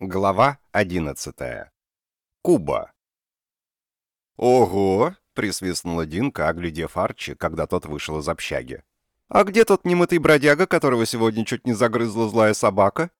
Глава 11. Куба. «Ого!» — присвистнула Динка, оглядев Арчи, когда тот вышел из общаги. «А где тот немытый бродяга, которого сегодня чуть не загрызла злая собака?»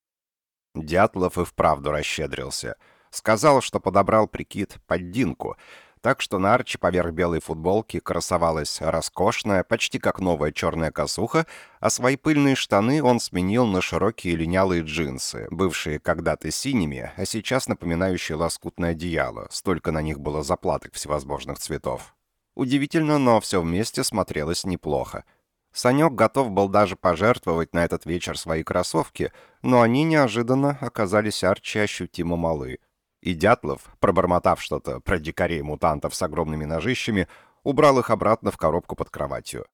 Дятлов и вправду расщедрился. Сказал, что подобрал прикид под Динку — так что на Арчи поверх белой футболки красовалась роскошная, почти как новая черная косуха, а свои пыльные штаны он сменил на широкие линялые джинсы, бывшие когда-то синими, а сейчас напоминающие лоскутное одеяло, столько на них было заплаток всевозможных цветов. Удивительно, но все вместе смотрелось неплохо. Санек готов был даже пожертвовать на этот вечер свои кроссовки, но они неожиданно оказались Арчи ощутимо малы — и Дятлов, пробормотав что-то про дикарей-мутантов с огромными ножищами, убрал их обратно в коробку под кроватью.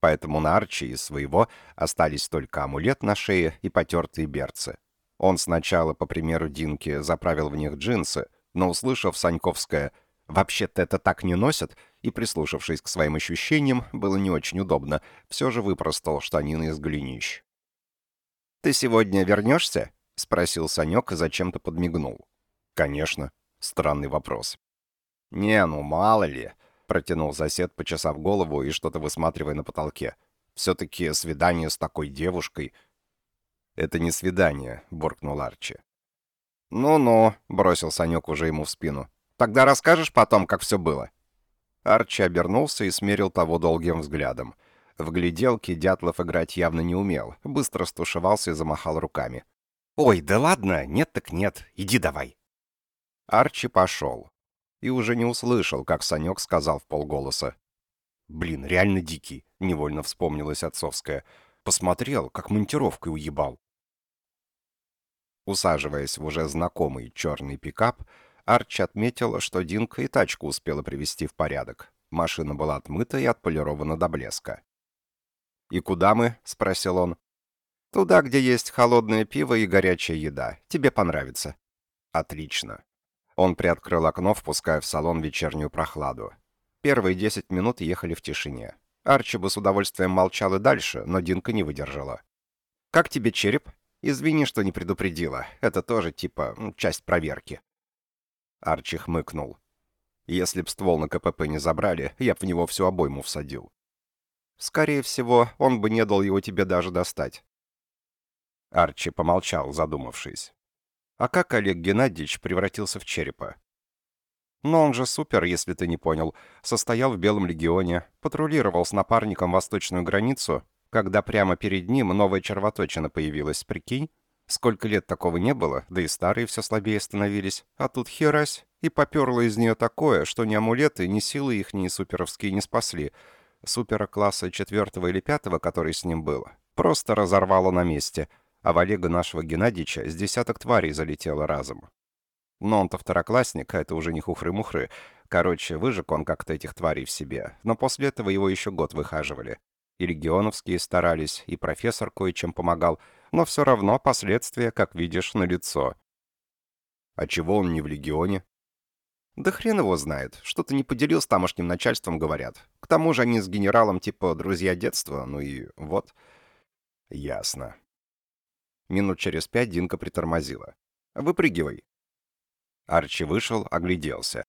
Поэтому на Арчи из своего остались только амулет на шее и потертые берцы. Он сначала, по примеру Динки, заправил в них джинсы, но, услышав Саньковское «вообще-то это так не носят», и, прислушавшись к своим ощущениям, было не очень удобно, все же выпростал штанины из голенищ. «Ты сегодня вернешься?» — спросил Санек и зачем-то подмигнул. «Конечно. Странный вопрос». «Не, ну мало ли», — протянул сосед, почесав голову и что-то высматривая на потолке. «Все-таки свидание с такой девушкой...» «Это не свидание», — буркнул Арчи. «Ну-ну», — бросил Санек уже ему в спину. «Тогда расскажешь потом, как все было?» Арчи обернулся и смерил того долгим взглядом. В гляделке Дятлов играть явно не умел, быстро стушевался и замахал руками. «Ой, да ладно, нет так нет, иди давай». Арчи пошел. И уже не услышал, как Санек сказал в полголоса. «Блин, реально дикий», — невольно вспомнилась отцовская. «Посмотрел, как монтировкой уебал». Усаживаясь в уже знакомый черный пикап, Арчи отметил, что Динка и тачку успела привести в порядок. Машина была отмыта и отполирована до блеска. «И куда мы?» — спросил он. «Туда, где есть холодное пиво и горячая еда. Тебе понравится». «Отлично. Он приоткрыл окно, впуская в салон вечернюю прохладу. Первые десять минут ехали в тишине. Арчи бы с удовольствием молчал и дальше, но Динка не выдержала. «Как тебе череп?» «Извини, что не предупредила. Это тоже, типа, часть проверки». Арчи хмыкнул. «Если б ствол на КПП не забрали, я б в него всю обойму всадил». «Скорее всего, он бы не дал его тебе даже достать». Арчи помолчал, задумавшись. А как Олег Геннадьевич превратился в черепа? Но он же супер, если ты не понял. Состоял в Белом легионе, патрулировал с напарником восточную границу, когда прямо перед ним новая червоточина появилась, прикинь? Сколько лет такого не было, да и старые все слабее становились. А тут херась, и поперло из нее такое, что ни амулеты, ни силы их, ни суперовские не спасли. Супера класса четвертого или пятого, который с ним был, просто разорвало на месте — а в Олега нашего Геннадьевича с десяток тварей залетело разом. Но он-то второклассник, а это уже не хухры-мухры. Короче, выжег он как-то этих тварей в себе, но после этого его еще год выхаживали. И регионовские старались, и профессор кое-чем помогал, но все равно последствия, как видишь, налицо. А чего он не в легионе? Да хрен его знает. Что-то не поделил с тамошним начальством, говорят. К тому же они с генералом типа друзья детства, ну и вот. Ясно. Минут через пять Динка притормозила. «Выпрыгивай». Арчи вышел, огляделся.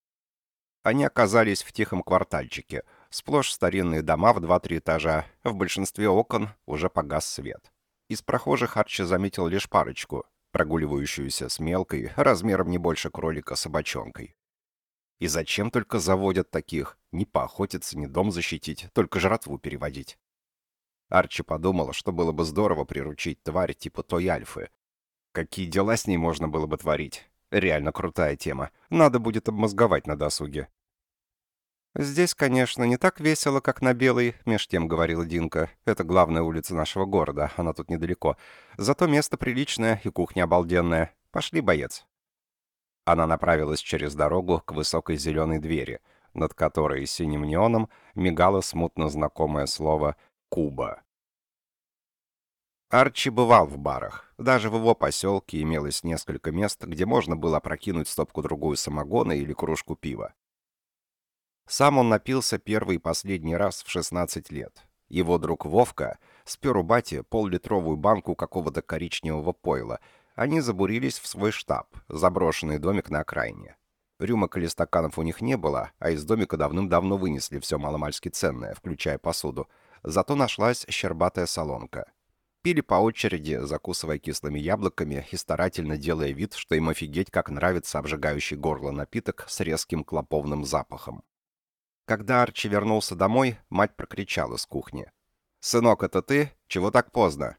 Они оказались в тихом квартальчике. Сплошь старинные дома в два-три этажа. В большинстве окон уже погас свет. Из прохожих Арчи заметил лишь парочку, прогуливающуюся с мелкой, размером не больше кролика, собачонкой. И зачем только заводят таких? Не поохотиться, ни дом защитить, только жратву переводить. Арчи подумала, что было бы здорово приручить тварь типа той альфы. Какие дела с ней можно было бы творить? Реально крутая тема. Надо будет обмозговать на досуге. «Здесь, конечно, не так весело, как на Белой», — меж тем говорила Динка. «Это главная улица нашего города, она тут недалеко. Зато место приличное и кухня обалденная. Пошли, боец». Она направилась через дорогу к высокой зеленой двери, над которой синим неоном мигало смутно знакомое слово Куба. Арчи бывал в барах. Даже в его поселке имелось несколько мест, где можно было прокинуть стопку-другую самогона или кружку пива. Сам он напился первый и последний раз в 16 лет. Его друг Вовка спер у бати пол-литровую банку какого-то коричневого пойла, они забурились в свой штаб, заброшенный домик на окраине. Рюмок или стаканов у них не было, а из домика давным-давно вынесли все маломальски ценное, включая посуду. Зато нашлась щербатая солонка. Пили по очереди, закусывая кислыми яблоками и старательно делая вид, что им офигеть, как нравится обжигающий горло напиток с резким клоповным запахом. Когда Арчи вернулся домой, мать прокричала с кухни. «Сынок, это ты? Чего так поздно?»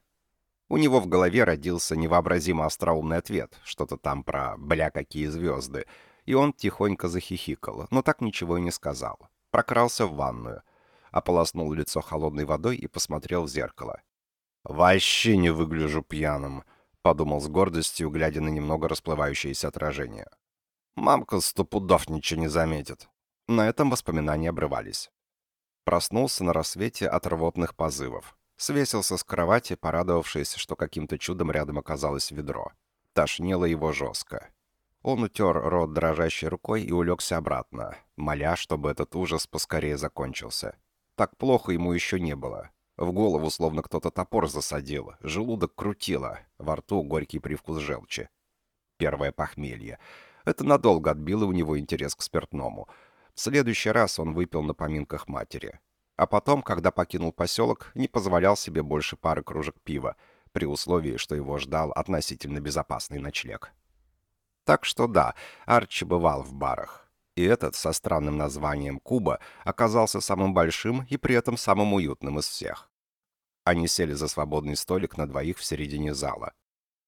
У него в голове родился невообразимо остроумный ответ, что-то там про «бля, какие звезды», и он тихонько захихикал, но так ничего и не сказал. Прокрался в ванную, ополоснул лицо холодной водой и посмотрел в зеркало. «Вообще не выгляжу пьяным», — подумал с гордостью, глядя на немного расплывающееся отражение. «Мамка сто пудов ничего не заметит». На этом воспоминания обрывались. Проснулся на рассвете от рвотных позывов. Свесился с кровати, порадовавшись, что каким-то чудом рядом оказалось ведро. Тошнило его жестко. Он утер рот дрожащей рукой и улегся обратно, моля, чтобы этот ужас поскорее закончился. Так плохо ему еще не было. В голову словно кто-то топор засадил, желудок крутило, во рту горький привкус желчи. Первое похмелье. Это надолго отбило у него интерес к спиртному. В следующий раз он выпил на поминках матери. А потом, когда покинул поселок, не позволял себе больше пары кружек пива, при условии, что его ждал относительно безопасный ночлег. Так что да, Арчи бывал в барах. И этот, со странным названием «Куба», оказался самым большим и при этом самым уютным из всех. Они сели за свободный столик на двоих в середине зала.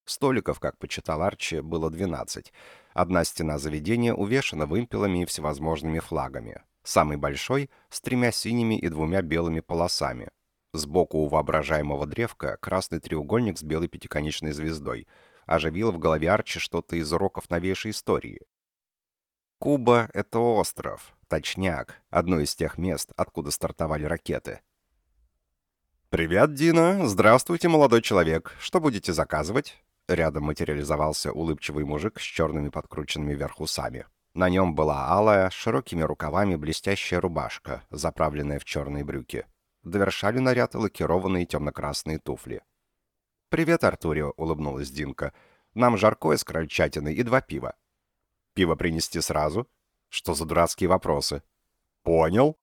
Столиков, как почитал Арчи, было 12. Одна стена заведения увешана вымпелами и всевозможными флагами. Самый большой — с тремя синими и двумя белыми полосами. Сбоку у воображаемого древка красный треугольник с белой пятиконечной звездой. Оживило в голове Арчи что-то из уроков новейшей истории. Куба — это остров, точняк, одно из тех мест, откуда стартовали ракеты — «Привет, Дина! Здравствуйте, молодой человек! Что будете заказывать?» Рядом материализовался улыбчивый мужик с черными подкрученными вверх усами. На нем была алая, широкими рукавами блестящая рубашка, заправленная в черные брюки. Довершали наряд лакированные темно-красные туфли. «Привет, Артурио!» — улыбнулась Динка. «Нам жаркое с крольчатиной и два пива». «Пиво принести сразу?» «Что за дурацкие вопросы?» «Понял».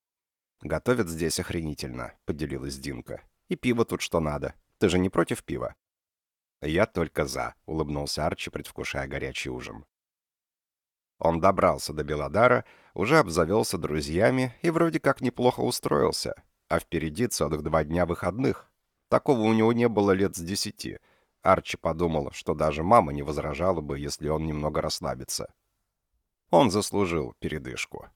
«Готовят здесь охренительно», — поделилась Динка. И пиво тут что надо. Ты же не против пива?» «Я только за», — улыбнулся Арчи, предвкушая горячий ужин. Он добрался до Белодара, уже обзавелся друзьями и вроде как неплохо устроился. А впереди целых два дня выходных. Такого у него не было лет с десяти. Арчи подумал, что даже мама не возражала бы, если он немного расслабится. Он заслужил передышку.